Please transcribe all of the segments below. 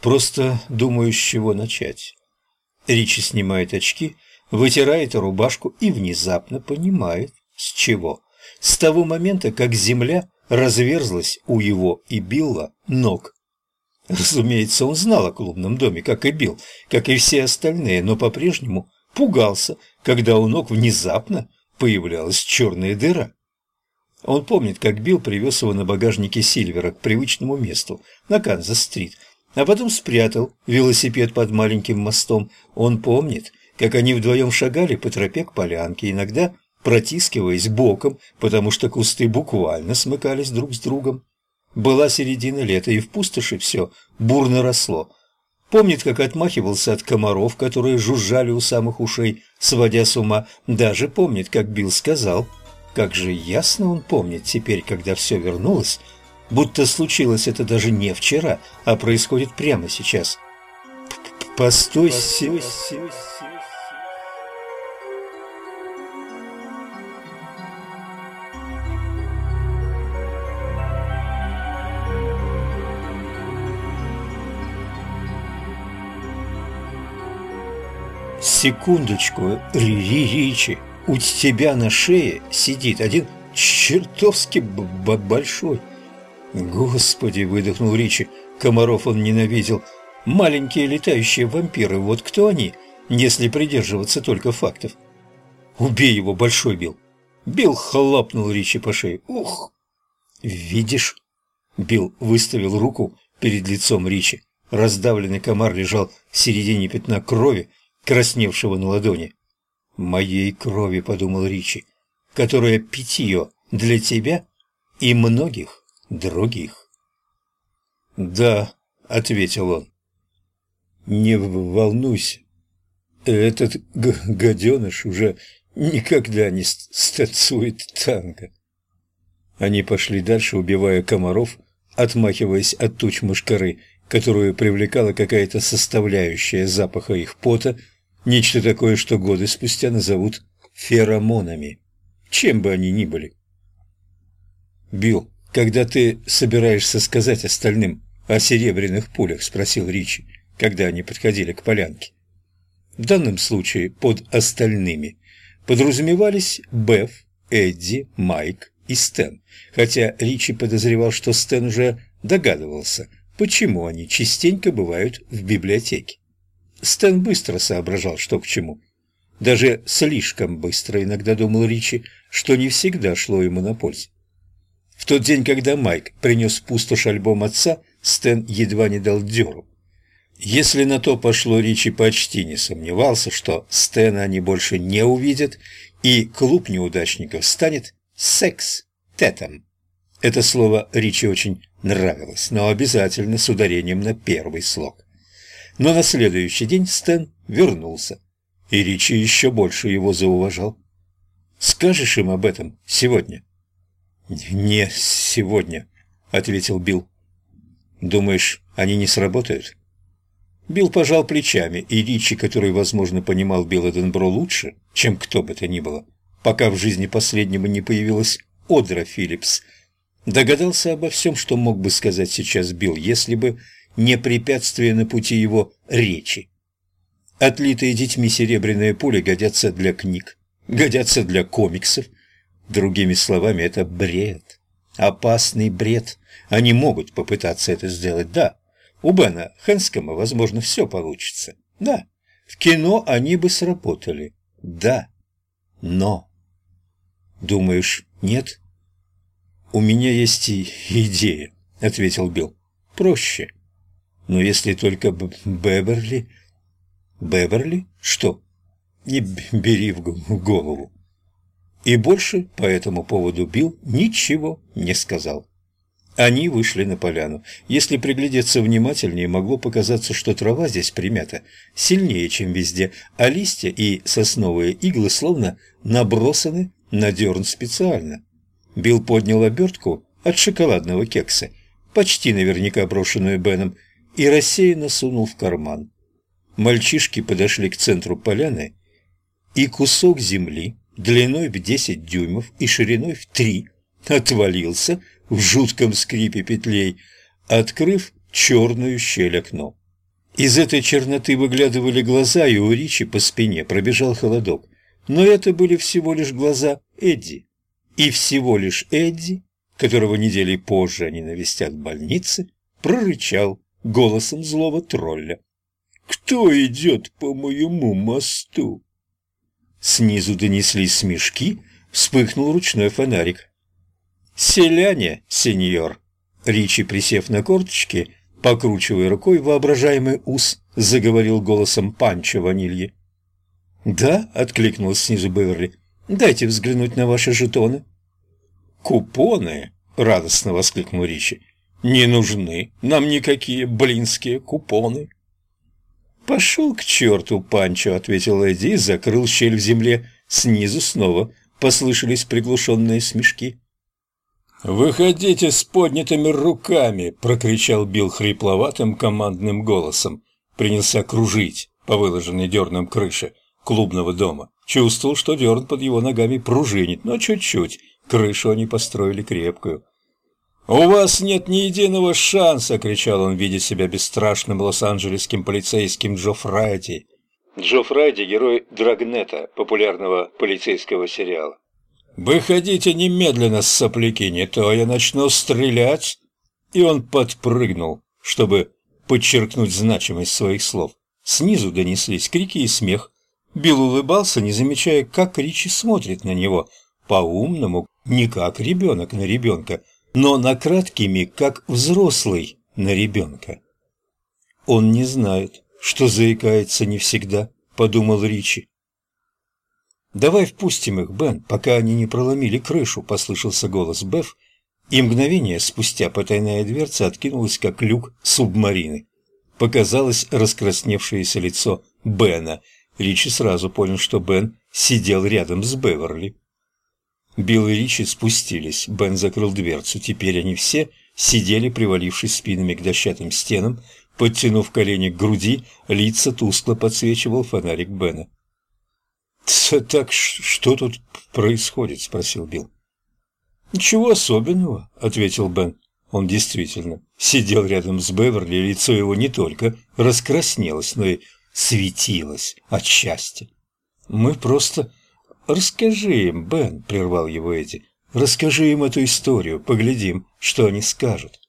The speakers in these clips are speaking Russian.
Просто думаю, с чего начать. Ричи снимает очки, вытирает рубашку и внезапно понимает, с чего. С того момента, как земля разверзлась у его и Билла ног. Разумеется, он знал о клубном доме, как и Билл, как и все остальные, но по-прежнему пугался, когда у ног внезапно появлялась черная дыра. Он помнит, как Билл привез его на багажнике Сильвера к привычному месту, на Канзас-стрит, а потом спрятал велосипед под маленьким мостом. Он помнит, как они вдвоем шагали по тропе к полянке, иногда протискиваясь боком, потому что кусты буквально смыкались друг с другом. Была середина лета, и в пустоши все бурно росло. Помнит, как отмахивался от комаров, которые жужжали у самых ушей, сводя с ума. Даже помнит, как Билл сказал. Как же ясно он помнит теперь, когда все вернулось, будто случилось это даже не вчера, а происходит прямо сейчас. «Постой, Постой Секундочку, Ричи, у тебя на шее сидит один чертовски большой. Господи, выдохнул Ричи, комаров он ненавидел. Маленькие летающие вампиры, вот кто они, если придерживаться только фактов? Убей его, большой Билл. Билл хлопнул Ричи по шее. Ух! Видишь? Билл выставил руку перед лицом Ричи. Раздавленный комар лежал в середине пятна крови, красневшего на ладони. «Моей крови», — подумал Ричи, — «которая питье для тебя и многих других». «Да», — ответил он. «Не волнуйся, этот гаденыш уже никогда не станцует танго». Они пошли дальше, убивая комаров, отмахиваясь от туч мышкары, которую привлекала какая-то составляющая запаха их пота, Нечто такое, что годы спустя назовут феромонами, чем бы они ни были. «Билл, когда ты собираешься сказать остальным о серебряных пулях?» – спросил Ричи, когда они подходили к полянке. В данном случае под «остальными» подразумевались Беф, Эдди, Майк и Стэн, хотя Ричи подозревал, что Стэн уже догадывался, почему они частенько бывают в библиотеке. Стэн быстро соображал, что к чему. Даже слишком быстро иногда думал Ричи, что не всегда шло ему на пользу. В тот день, когда Майк принес пустошь альбом отца, Стэн едва не дал дёру. Если на то пошло, Ричи почти не сомневался, что Стэна они больше не увидят, и клуб неудачников станет секс-тетом. Это слово Ричи очень нравилось, но обязательно с ударением на первый слог. Но на следующий день Стэн вернулся, и Ричи еще больше его зауважал. «Скажешь им об этом сегодня?» «Не сегодня», — ответил Билл. «Думаешь, они не сработают?» Билл пожал плечами, и Ричи, который, возможно, понимал Билла Денбро лучше, чем кто бы то ни было, пока в жизни последнего не появилась Одра Филлипс, догадался обо всем, что мог бы сказать сейчас Билл, если бы не препятствие на пути его речи. Отлитые детьми серебряные пули годятся для книг, годятся для комиксов. Другими словами, это бред. Опасный бред. Они могут попытаться это сделать, да. У Бена Хэнскома, возможно, все получится. Да. В кино они бы сработали. Да. Но. Думаешь, нет? У меня есть и идея, ответил Билл. Проще. Но если только Беверли... Беверли? Что? Не бери в голову. И больше по этому поводу Билл ничего не сказал. Они вышли на поляну. Если приглядеться внимательнее, могло показаться, что трава здесь примята сильнее, чем везде, а листья и сосновые иглы словно набросаны на дерн специально. Билл поднял обертку от шоколадного кекса, почти наверняка брошенную Беном, и рассеянно сунул в карман. Мальчишки подошли к центру поляны, и кусок земли длиной в десять дюймов и шириной в три отвалился в жутком скрипе петлей, открыв черную щель окно. Из этой черноты выглядывали глаза, и у Ричи по спине пробежал холодок. Но это были всего лишь глаза Эдди. И всего лишь Эдди, которого недели позже они навестят в больнице, прорычал голосом злого тролля. «Кто идет по моему мосту?» Снизу донеслись смешки, вспыхнул ручной фонарик. «Селяне, сеньор!» Ричи, присев на корточки, покручивая рукой воображаемый ус, заговорил голосом Панчо Ванильи. «Да», — откликнулась снизу Беверли, — «дайте взглянуть на ваши жетоны». «Купоны?» — радостно воскликнул Ричи. «Не нужны нам никакие блинские купоны». «Пошел к черту, Панчо», — ответил Эдди и закрыл щель в земле. Снизу снова послышались приглушенные смешки. «Выходите с поднятыми руками!» — прокричал Билл хрипловатым командным голосом. Принялся кружить по выложенной дерном крыше клубного дома. Чувствовал, что дерн под его ногами пружинит, но чуть-чуть. Крышу они построили крепкую. «У вас нет ни единого шанса!» — кричал он, видя себя бесстрашным лос-анджелесским полицейским Джо Фрайди. Джо Фрайди — герой Драгнета, популярного полицейского сериала. «Выходите немедленно, сопляки, не то я начну стрелять!» И он подпрыгнул, чтобы подчеркнуть значимость своих слов. Снизу донеслись крики и смех. Билл улыбался, не замечая, как Ричи смотрит на него. По-умному, не как ребенок на ребенка, но на краткими, как взрослый на ребенка. «Он не знает, что заикается не всегда», — подумал Ричи. «Давай впустим их, Бен, пока они не проломили крышу», — послышался голос Беф, и мгновение спустя потайная дверца откинулась, как люк субмарины. Показалось раскрасневшееся лицо Бена. Ричи сразу понял, что Бен сидел рядом с Беверли. Билл и Ричи спустились. Бен закрыл дверцу. Теперь они все сидели, привалившись спинами к дощатым стенам, подтянув колени к груди, лица тускло подсвечивал фонарик Бена. «Так что тут происходит?» – спросил Билл. «Ничего особенного», – ответил Бен. Он действительно сидел рядом с Беверли, лицо его не только раскраснелось, но и светилось от счастья. «Мы просто...» «Расскажи им, Бен», — прервал его Эдди. «Расскажи им эту историю, поглядим, что они скажут».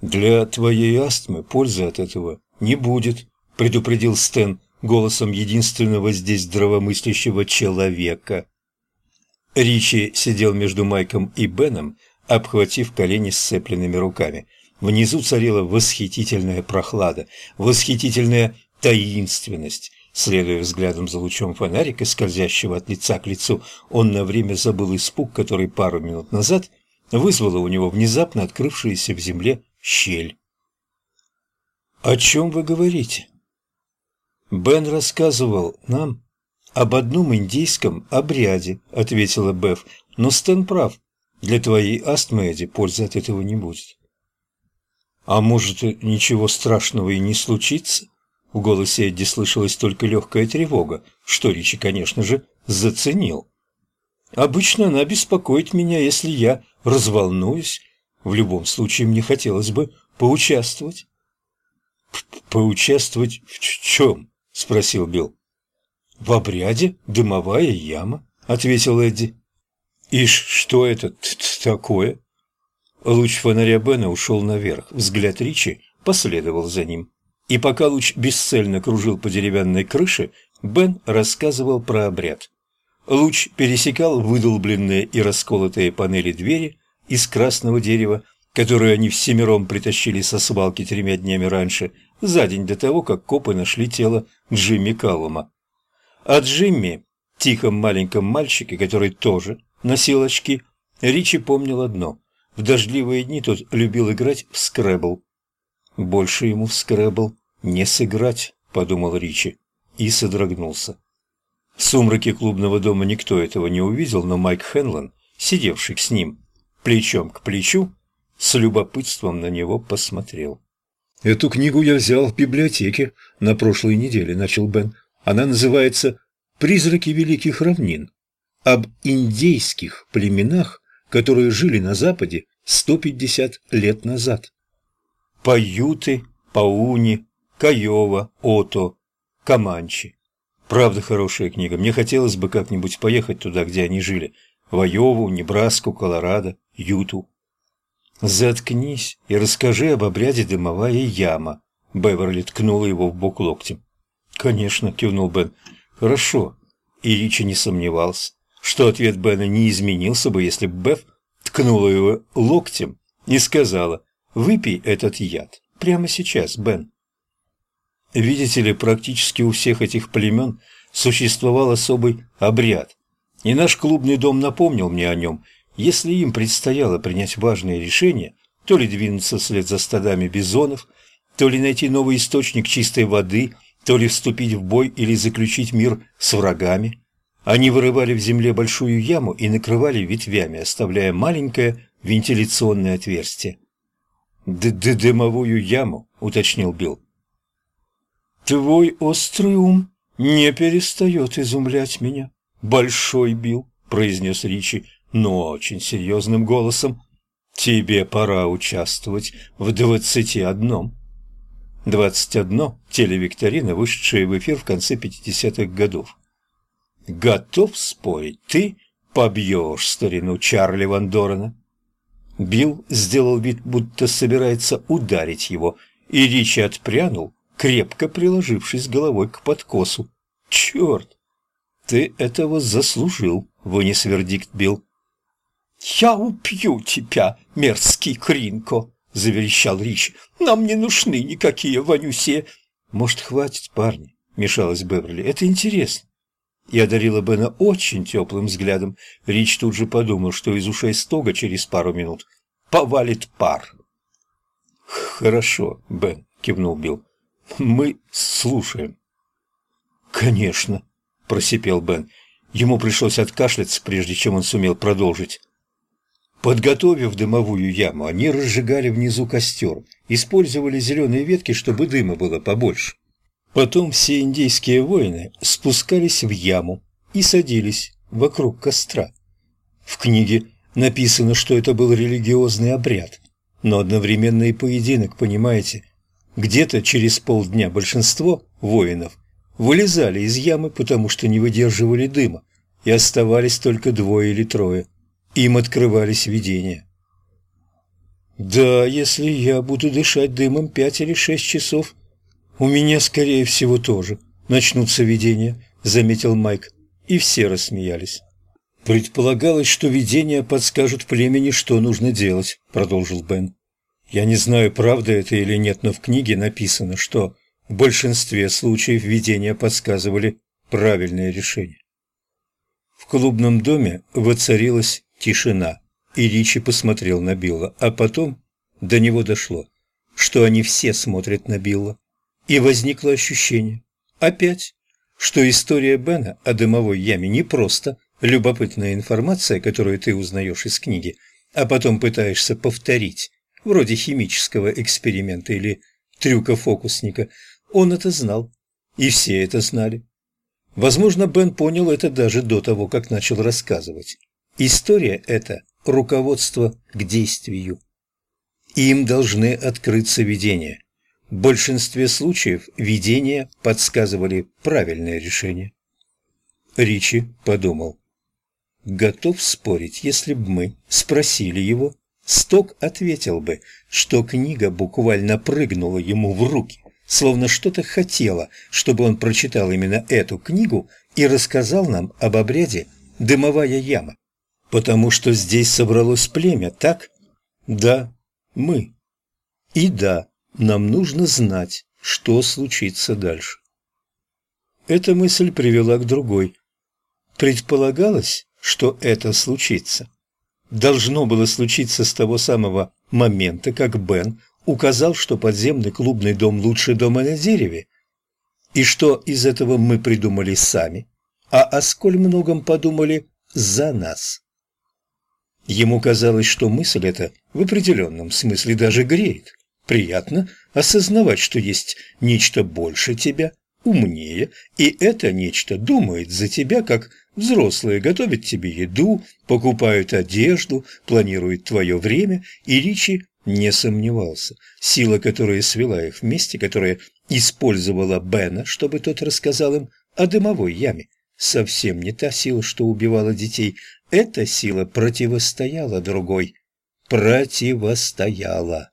«Для твоей астмы пользы от этого не будет», — предупредил Стэн, голосом единственного здесь здравомыслящего человека. Ричи сидел между Майком и Беном, обхватив колени сцепленными руками. Внизу царила восхитительная прохлада, восхитительная таинственность. Следуя взглядом за лучом фонарика, скользящего от лица к лицу, он на время забыл испуг, который пару минут назад вызвало у него внезапно открывшаяся в земле щель. «О чем вы говорите?» «Бен рассказывал нам об одном индийском обряде», — ответила Беф. «Но Стэн прав. Для твоей астмы, Эдди, пользы от этого не будет». «А может, ничего страшного и не случится?» В голосе Эдди слышалась только легкая тревога, что Ричи, конечно же, заценил. «Обычно она беспокоит меня, если я разволнуюсь. В любом случае, мне хотелось бы поучаствовать». «Поучаствовать в чем?» — спросил Билл. «В обряде дымовая яма», — ответил Эдди. «И что это такое?» Луч фонаря Бена ушел наверх, взгляд Ричи последовал за ним. И пока луч бесцельно кружил по деревянной крыше, Бен рассказывал про обряд. Луч пересекал выдолбленные и расколотые панели двери из красного дерева, которую они всемиром притащили со свалки тремя днями раньше, за день до того, как копы нашли тело Джимми Каллума. О Джимми, тихом маленьком мальчике, который тоже носил очки, Ричи помнил одно. В дождливые дни тот любил играть в скрэбл. Больше ему в скрэбл не сыграть, подумал Ричи и содрогнулся. В сумраке клубного дома никто этого не увидел, но Майк Хенлон, сидевший с ним плечом к плечу, с любопытством на него посмотрел. «Эту книгу я взял в библиотеке на прошлой неделе», — начал Бен. «Она называется «Призраки великих равнин» об индейских племенах, которые жили на Западе 150 лет назад. Паюты, пауни, Каева, Ото, Каманчи. Правда, хорошая книга. Мне хотелось бы как-нибудь поехать туда, где они жили. В Айову, Небраску, Колорадо, Юту. «Заткнись и расскажи об обряде «Дымовая яма». Беверли ткнула его в бок локтем. «Конечно», — кивнул Бен. «Хорошо». И Ричи не сомневался, что ответ Бена не изменился бы, если бы Беф ткнула его локтем и сказала «Выпей этот яд прямо сейчас, Бен». Видите ли, практически у всех этих племен существовал особый обряд, и наш клубный дом напомнил мне о нем. Если им предстояло принять важное решение, то ли двинуться вслед за стадами бизонов, то ли найти новый источник чистой воды, то ли вступить в бой или заключить мир с врагами, они вырывали в земле большую яму и накрывали ветвями, оставляя маленькое вентиляционное отверстие. «Д -д «Дымовую яму», — уточнил Билл. «Твой острый ум не перестает изумлять меня, большой Билл», — произнес Ричи, но очень серьезным голосом. «Тебе пора участвовать в двадцати одном». «Двадцать одно» — телевикторина, вышедшая в эфир в конце пятидесятых годов. «Готов спорить, ты побьешь старину Чарли Ван Дорена?» Билл сделал вид, будто собирается ударить его, и Ричи отпрянул, крепко приложившись головой к подкосу. «Черт! Ты этого заслужил!» — вынес вердикт Билл. «Я убью тебя, мерзкий Кринко!» — заверещал Рич. «Нам не нужны никакие вонюсие!» «Может, хватит, парни?» — мешалась Беверли. «Это интересно». И одарила Бена очень теплым взглядом. Рич тут же подумал, что из ушей стога через пару минут повалит пар. «Хорошо, Бен», — кивнул Билл. «Мы слушаем». «Конечно», — просипел Бен. Ему пришлось откашляться, прежде чем он сумел продолжить. Подготовив дымовую яму, они разжигали внизу костер, использовали зеленые ветки, чтобы дыма было побольше. Потом все индейские воины спускались в яму и садились вокруг костра. В книге написано, что это был религиозный обряд, но одновременно и поединок, понимаете? Где-то через полдня большинство воинов вылезали из ямы, потому что не выдерживали дыма, и оставались только двое или трое – им открывались видения. «Да, если я буду дышать дымом пять или шесть часов, у меня, скорее всего, тоже начнутся видения», — заметил Майк, и все рассмеялись. «Предполагалось, что видения подскажут племени, что нужно делать», — продолжил Бен. «Я не знаю, правда это или нет, но в книге написано, что в большинстве случаев видения подсказывали правильное решение». В клубном доме воцарилась Тишина. И Ричи посмотрел на Билла, а потом до него дошло, что они все смотрят на Билла. И возникло ощущение, опять, что история Бена о дымовой яме не просто любопытная информация, которую ты узнаешь из книги, а потом пытаешься повторить, вроде химического эксперимента или трюка фокусника. Он это знал, и все это знали. Возможно, Бен понял это даже до того, как начал рассказывать. История – это руководство к действию. Им должны открыться видения. В большинстве случаев видения подсказывали правильное решение. Ричи подумал. Готов спорить, если бы мы спросили его, Сток ответил бы, что книга буквально прыгнула ему в руки, словно что-то хотела, чтобы он прочитал именно эту книгу и рассказал нам об обряде «Дымовая яма». Потому что здесь собралось племя, так? Да, мы. И да, нам нужно знать, что случится дальше. Эта мысль привела к другой. Предполагалось, что это случится. Должно было случиться с того самого момента, как Бен указал, что подземный клубный дом лучше дома на дереве, и что из этого мы придумали сами, а о сколь многом подумали за нас. Ему казалось, что мысль эта в определенном смысле даже греет. Приятно осознавать, что есть нечто больше тебя, умнее, и это нечто думает за тебя, как взрослые готовят тебе еду, покупают одежду, планируют твое время, и Ричи не сомневался. Сила, которая свела их вместе, которая использовала Бена, чтобы тот рассказал им о дымовой яме, совсем не та сила, что убивала детей. Эта сила противостояла другой. Противостояла.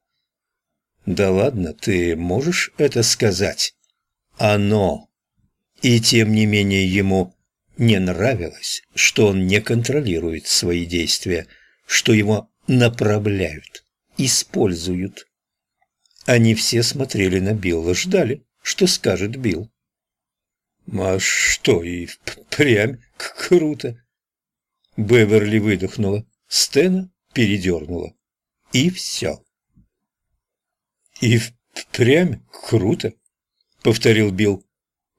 Да ладно, ты можешь это сказать? Оно. И тем не менее ему не нравилось, что он не контролирует свои действия, что его направляют, используют. Они все смотрели на Билла, ждали, что скажет Билл. «А что, и прям круто!» Беверли выдохнула, Стена передернула. И все. «И впрямь круто», — повторил Билл,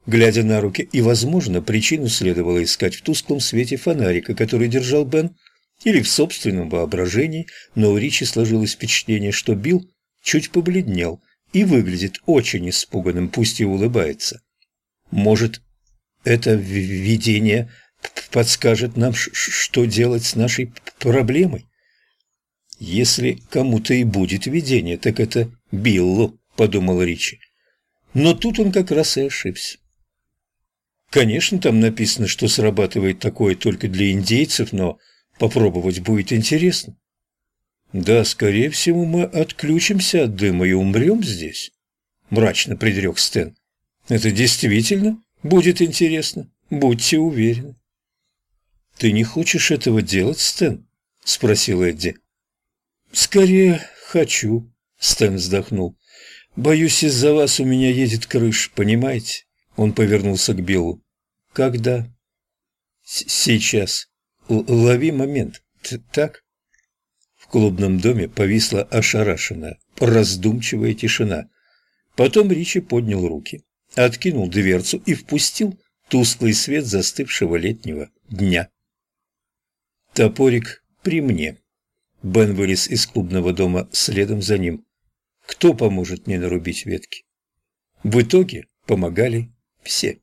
глядя на руки, и, возможно, причину следовало искать в тусклом свете фонарика, который держал Бен, или в собственном воображении, но у Ричи сложилось впечатление, что Билл чуть побледнел и выглядит очень испуганным, пусть и улыбается. Может, это видение подскажет нам, что делать с нашей проблемой? Если кому-то и будет видение, так это Биллу, подумал Ричи. Но тут он как раз и ошибся. Конечно, там написано, что срабатывает такое только для индейцев, но попробовать будет интересно. Да, скорее всего, мы отключимся от дыма и умрем здесь, мрачно предрек Стэн. Это действительно будет интересно, будьте уверены. Ты не хочешь этого делать, Стэн? спросил Эдди. Скорее хочу, Стэн вздохнул. Боюсь, из-за вас у меня едет крыша, понимаете? Он повернулся к Биллу. Когда? С Сейчас. Л лови момент. Т так? В клубном доме повисла ошарашенная, раздумчивая тишина. Потом Ричи поднял руки, откинул дверцу и впустил тусклый свет застывшего летнего дня. Топорик при мне. Бен вылез из клубного дома следом за ним. Кто поможет мне нарубить ветки? В итоге помогали все.